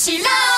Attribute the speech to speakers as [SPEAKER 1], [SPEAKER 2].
[SPEAKER 1] she loves